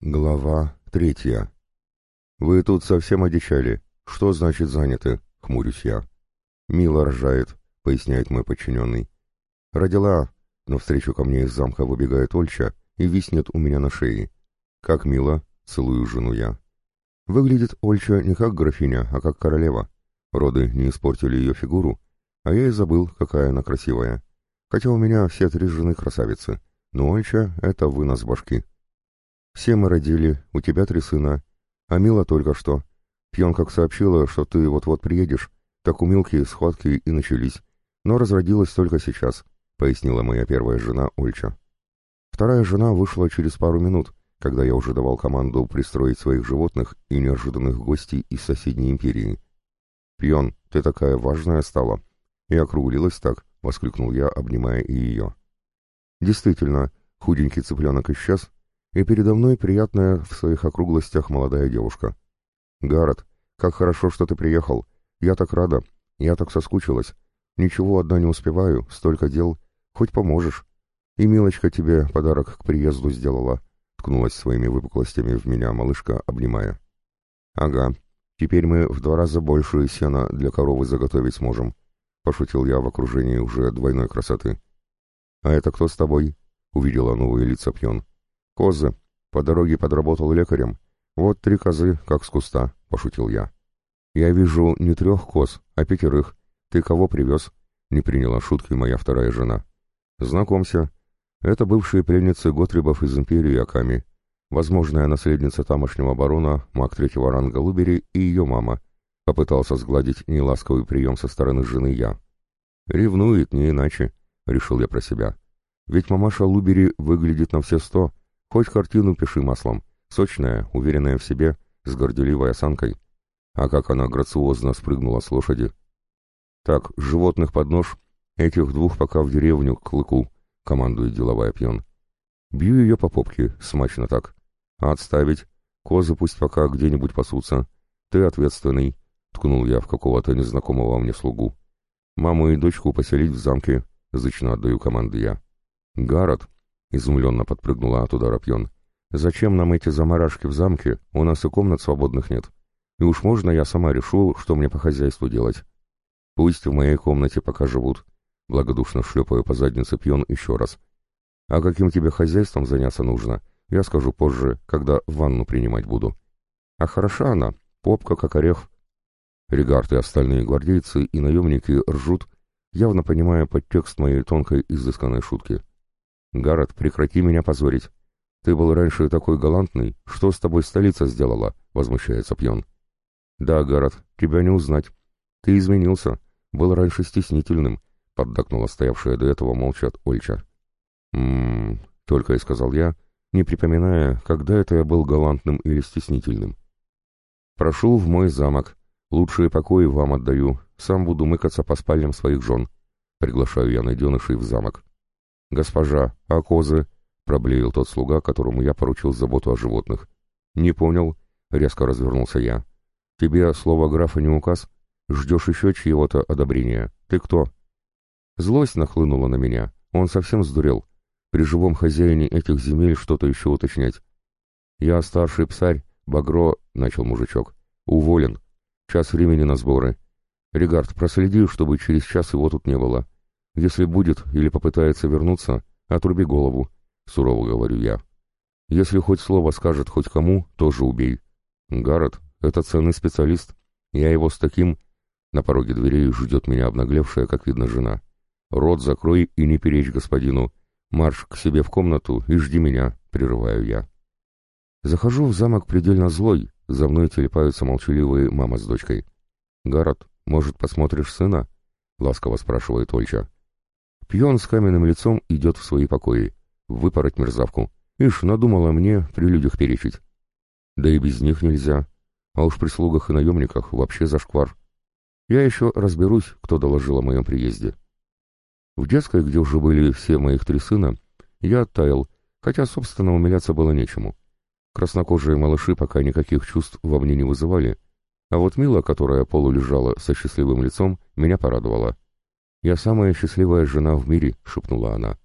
Глава третья. «Вы тут совсем одичали. Что значит заняты?» — хмурюсь я. «Мила рожает», — поясняет мой подчиненный. «Родила», — навстречу ко мне из замка выбегает Ольча и виснет у меня на шее. «Как мило», — целую жену я. Выглядит Ольча не как графиня, а как королева. Роды не испортили ее фигуру, а я и забыл, какая она красивая. Хотя у меня все три жены красавицы, но Ольча — это вынос башки. Все мы родили, у тебя три сына. А Мила только что. Пьон как сообщила, что ты вот-вот приедешь, так у Милки схватки и начались. Но разродилась только сейчас, пояснила моя первая жена Ольча. Вторая жена вышла через пару минут, когда я уже давал команду пристроить своих животных и неожиданных гостей из соседней империи. «Пьон, ты такая важная стала!» И округлилась так, — воскликнул я, обнимая и ее. Действительно, худенький цыпленок исчез, и передо мной приятная в своих округлостях молодая девушка. «Гаррет, как хорошо, что ты приехал. Я так рада. Я так соскучилась. Ничего одна не успеваю, столько дел. Хоть поможешь. И Милочка тебе подарок к приезду сделала», — ткнулась своими выпуклостями в меня малышка, обнимая. «Ага, теперь мы в два раза больше сена для коровы заготовить сможем», — пошутил я в окружении уже двойной красоты. «А это кто с тобой?» — увидела новые лица пьон. «Козы. По дороге подработал лекарем. Вот три козы, как с куста», — пошутил я. «Я вижу не трех коз, а пятерых. Ты кого привез?» — не приняла шутки моя вторая жена. «Знакомься. Это бывшие пленницы Готрибов из империи Аками. Возможная наследница тамошнего барона, маг третьего ранга Лубери и ее мама. Попытался сгладить неласковый прием со стороны жены я. «Ревнует, не иначе», — решил я про себя. «Ведь мамаша Лубери выглядит на все сто, Хоть картину пиши маслом. Сочная, уверенная в себе, с горделивой осанкой. А как она грациозно спрыгнула с лошади. Так, животных под нож, этих двух пока в деревню к клыку, командует деловая пьон. Бью ее по попке, смачно так. Отставить? Козы пусть пока где-нибудь пасутся. Ты ответственный, ткнул я в какого-то незнакомого мне слугу. Маму и дочку поселить в замке, зычно отдаю команды я. Гаррет, — изумленно подпрыгнула от удара пьон. «Зачем нам эти заморашки в замке? У нас и комнат свободных нет. И уж можно я сама решу, что мне по хозяйству делать. Пусть в моей комнате пока живут». Благодушно шлепаю по заднице пьон еще раз. «А каким тебе хозяйством заняться нужно? Я скажу позже, когда ванну принимать буду». «А хороша она, попка как орех». Регард и остальные гвардейцы и наемники ржут, явно понимая подтекст моей тонкой изысканной шутки. «Гаррет, прекрати меня позорить. Ты был раньше такой галантный. Что с тобой столица сделала?» — возмущается пьон. «Да, Гаррет, тебя не узнать. Ты изменился. Был раньше стеснительным», — поддакнула стоявшая до этого молча Ольча. «М-м-м», только и сказал я, не припоминая, когда это я был галантным или стеснительным. «Прошу в мой замок. Лучшие покои вам отдаю. Сам буду мыкаться по спальням своих жен. Приглашаю я найденышей в замок. «Госпожа, а козы?» — проблеял тот слуга, которому я поручил заботу о животных. «Не понял», — резко развернулся я. «Тебе слово графа не указ? Ждешь еще чьего-то одобрения? Ты кто?» Злость нахлынула на меня. Он совсем сдурел. При живом хозяине этих земель что-то еще уточнять. «Я старший псарь, Багро», — начал мужичок. «Уволен. Час времени на сборы. Регард, проследи, чтобы через час его тут не было. Если будет или попытается вернуться, отруби голову, сурово говорю я. Если хоть слово скажет хоть кому, тоже убей. Гаррет — это ценный специалист. Я его с таким... На пороге дверей ждет меня обнаглевшая, как видно, жена. Рот закрой и не перечь господину. Марш к себе в комнату и жди меня, прерываю я. Захожу в замок предельно злой, за мной телепаются молчаливые мама с дочкой. «Гаррет, может, посмотришь сына?» — ласково спрашивает Ольча. Пьон с каменным лицом идет в свои покои. Выпороть мерзавку. Ишь, надумала мне при людях перечить. Да и без них нельзя. А уж при слугах и наемниках вообще зашквар. Я еще разберусь, кто доложил о моем приезде. В детской, где уже были все моих три сына, я оттаял, хотя, собственно, умиляться было нечему. Краснокожие малыши пока никаких чувств во мне не вызывали, а вот Мила, которая полулежала со счастливым лицом, меня порадовала. «Я самая счастливая жена в мире», — шепнула она.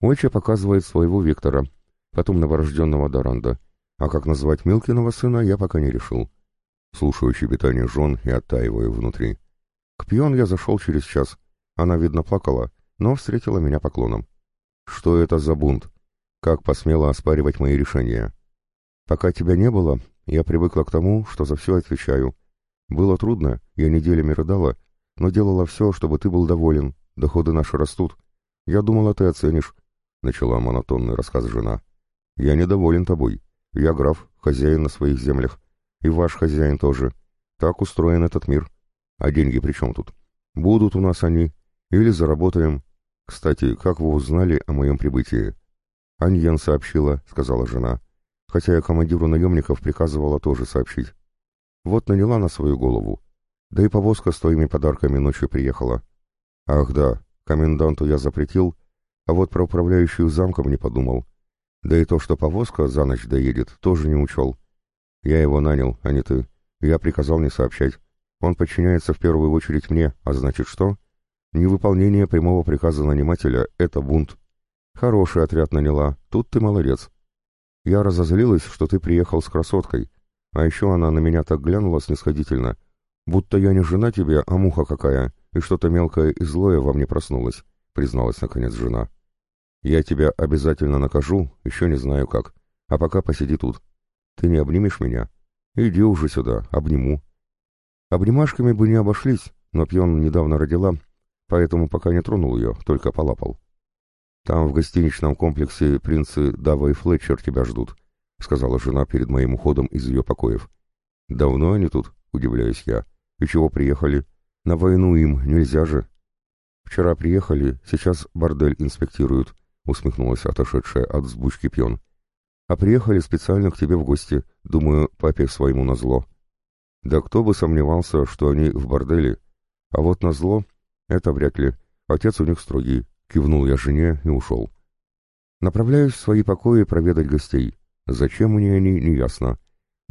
Ойча показывает своего Вектора, потом новорожденного Даранда, А как назвать Милкиного сына, я пока не решил. Слушаю щебетание жен и оттаиваю внутри. К пьон я зашел через час. Она, видно, плакала, но встретила меня поклоном. Что это за бунт? Как посмела оспаривать мои решения? Пока тебя не было, я привыкла к тому, что за все отвечаю. Было трудно, я неделями рыдала, но делала все, чтобы ты был доволен. Доходы наши растут. Я думала, ты оценишь. Начала монотонный рассказ жена. Я недоволен тобой. Я граф, хозяин на своих землях. И ваш хозяин тоже. Так устроен этот мир. А деньги при чем тут? Будут у нас они. Или заработаем. Кстати, как вы узнали о моем прибытии? Аньен сообщила, сказала жена. Хотя я командиру наемников приказывала тоже сообщить. Вот наняла на свою голову. Да и повозка с твоими подарками ночью приехала. Ах да, коменданту я запретил, а вот про управляющую замком не подумал. Да и то, что повозка за ночь доедет, тоже не учел. Я его нанял, а не ты. Я приказал не сообщать. Он подчиняется в первую очередь мне, а значит что? Невыполнение прямого приказа нанимателя — это бунт. Хороший отряд наняла, тут ты молодец. Я разозлилась, что ты приехал с красоткой, а еще она на меня так глянула снисходительно, будто я не жена тебе, а муха какая, и что-то мелкое и злое во мне проснулось, призналась наконец жена. Я тебя обязательно накажу, еще не знаю как, а пока посиди тут. Ты не обнимешь меня? Иди уже сюда, обниму. Обнимашками бы не обошлись, но пьон недавно родила, поэтому пока не тронул ее, только полапал. Там в гостиничном комплексе принцы Дава и Флетчер тебя ждут, — сказала жена перед моим уходом из ее покоев. «Давно они тут?» — удивляюсь я. «И чего приехали? На войну им нельзя же». «Вчера приехали, сейчас бордель инспектируют», — усмехнулась отошедшая от взбучки пьон. «А приехали специально к тебе в гости, думаю, папе своему назло». «Да кто бы сомневался, что они в борделе. А вот назло — это вряд ли. Отец у них строгий», — кивнул я жене и ушел. Направляюсь в свои покои проведать гостей. Зачем мне они, неясно.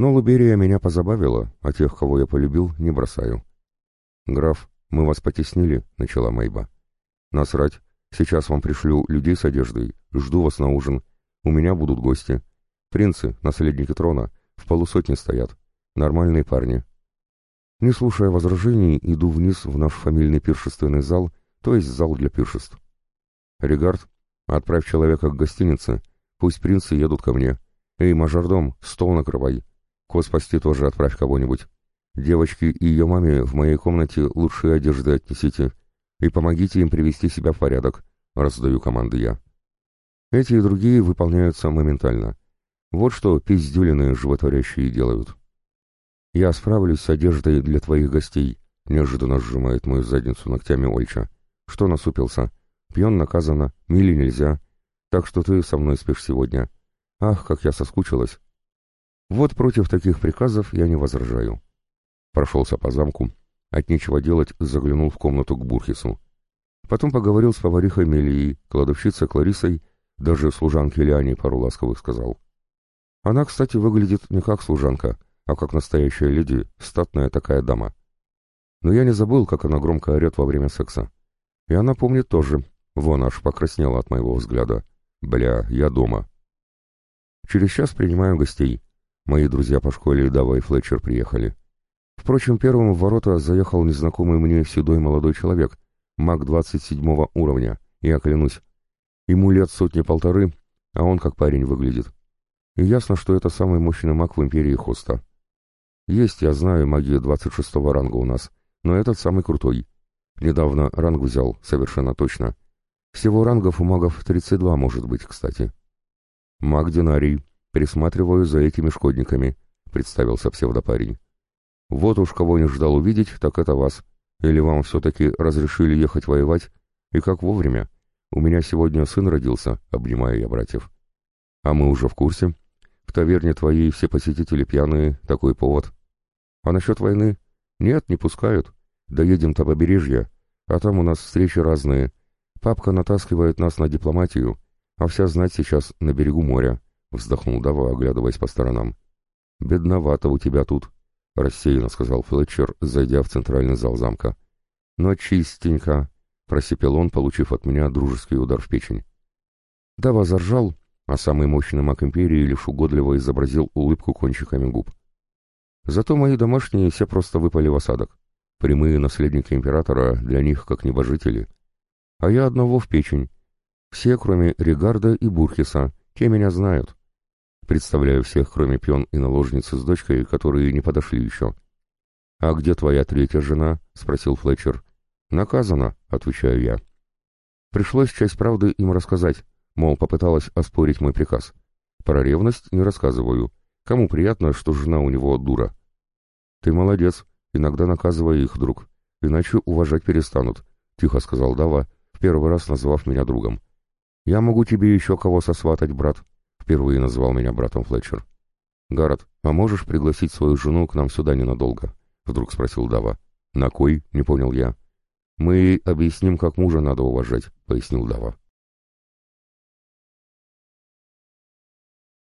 Но Луберия меня позабавила, а тех, кого я полюбил, не бросаю. «Граф, мы вас потеснили», — начала Майба. «Насрать. Сейчас вам пришлю людей с одеждой. Жду вас на ужин. У меня будут гости. Принцы, наследники трона, в полусотне стоят. Нормальные парни». Не слушая возражений, иду вниз в наш фамильный пиршественный зал, то есть зал для пиршеств. «Регард, отправь человека к гостинице. Пусть принцы едут ко мне. «Эй, мажордом, стол накрывай. Ко спасти тоже отправь кого-нибудь. Девочки и ее маме в моей комнате лучшие одежды отнесите и помогите им привести себя в порядок», — раздаю команды я. Эти и другие выполняются моментально. Вот что пиздюлины животворящие делают. «Я справлюсь с одеждой для твоих гостей», — неожиданно сжимает мою задницу ногтями Ольча. «Что насупился? Пьен наказано, мили нельзя, так что ты со мной спишь сегодня». Ах, как я соскучилась. Вот против таких приказов я не возражаю. Прошелся по замку, от нечего делать заглянул в комнату к Бурхису. Потом поговорил с поварихой Мелией, кладовщицей Кларисой, даже служанке Лиане пару ласковых сказал. Она, кстати, выглядит не как служанка, а как настоящая леди, статная такая дама. Но я не забыл, как она громко орет во время секса. И она помнит тоже. Вон аж покраснела от моего взгляда. Бля, я дома. Через час принимаю гостей. Мои друзья по школе Дава и Флетчер приехали. Впрочем, первым в ворота заехал незнакомый мне седой молодой человек, маг 27 уровня, я клянусь. Ему лет сотни-полторы, а он как парень выглядит. И ясно, что это самый мощный маг в империи Хоста. Есть, я знаю, магия 26 ранга у нас, но этот самый крутой. Недавно ранг взял, совершенно точно. Всего рангов у магов 32 может быть, кстати. «Маг Динарий, присматриваю за этими шкодниками», — представился псевдопарень. «Вот уж кого не ждал увидеть, так это вас. Или вам все-таки разрешили ехать воевать? И как вовремя? У меня сегодня сын родился», — обнимаю я братьев. «А мы уже в курсе. В таверне твоей все посетители пьяные, такой повод. А насчет войны? Нет, не пускают. Доедем-то побережье, а там у нас встречи разные. Папка натаскивает нас на дипломатию, а вся знать сейчас на берегу моря», — вздохнул Дава, оглядываясь по сторонам. «Бедновато у тебя тут», — рассеянно сказал Флетчер, зайдя в центральный зал замка. «Но чистенько», — просипел он, получив от меня дружеский удар в печень. Дава заржал, а самый мощный маг империи лишь угодливо изобразил улыбку кончиками губ. Зато мои домашние все просто выпали в осадок. Прямые наследники императора для них как небожители. А я одного в печень. Все, кроме Регарда и Бурхиса, те меня знают. Представляю всех, кроме пьон и наложницы с дочкой, которые не подошли еще. «А где твоя третья жена?» — спросил Флетчер. «Наказана», — отвечаю я. Пришлось часть правды им рассказать, мол, попыталась оспорить мой приказ. Про ревность не рассказываю. Кому приятно, что жена у него дура. «Ты молодец, иногда наказывай их, друг, иначе уважать перестанут», — тихо сказал Дава, в первый раз назвав меня другом. «Я могу тебе еще кого сосватать, брат», — впервые назвал меня братом Флетчер. «Гаррет, а можешь пригласить свою жену к нам сюда ненадолго?» — вдруг спросил Дава. «На кой?» — не понял я. «Мы объясним, как мужа надо уважать», — пояснил Дава.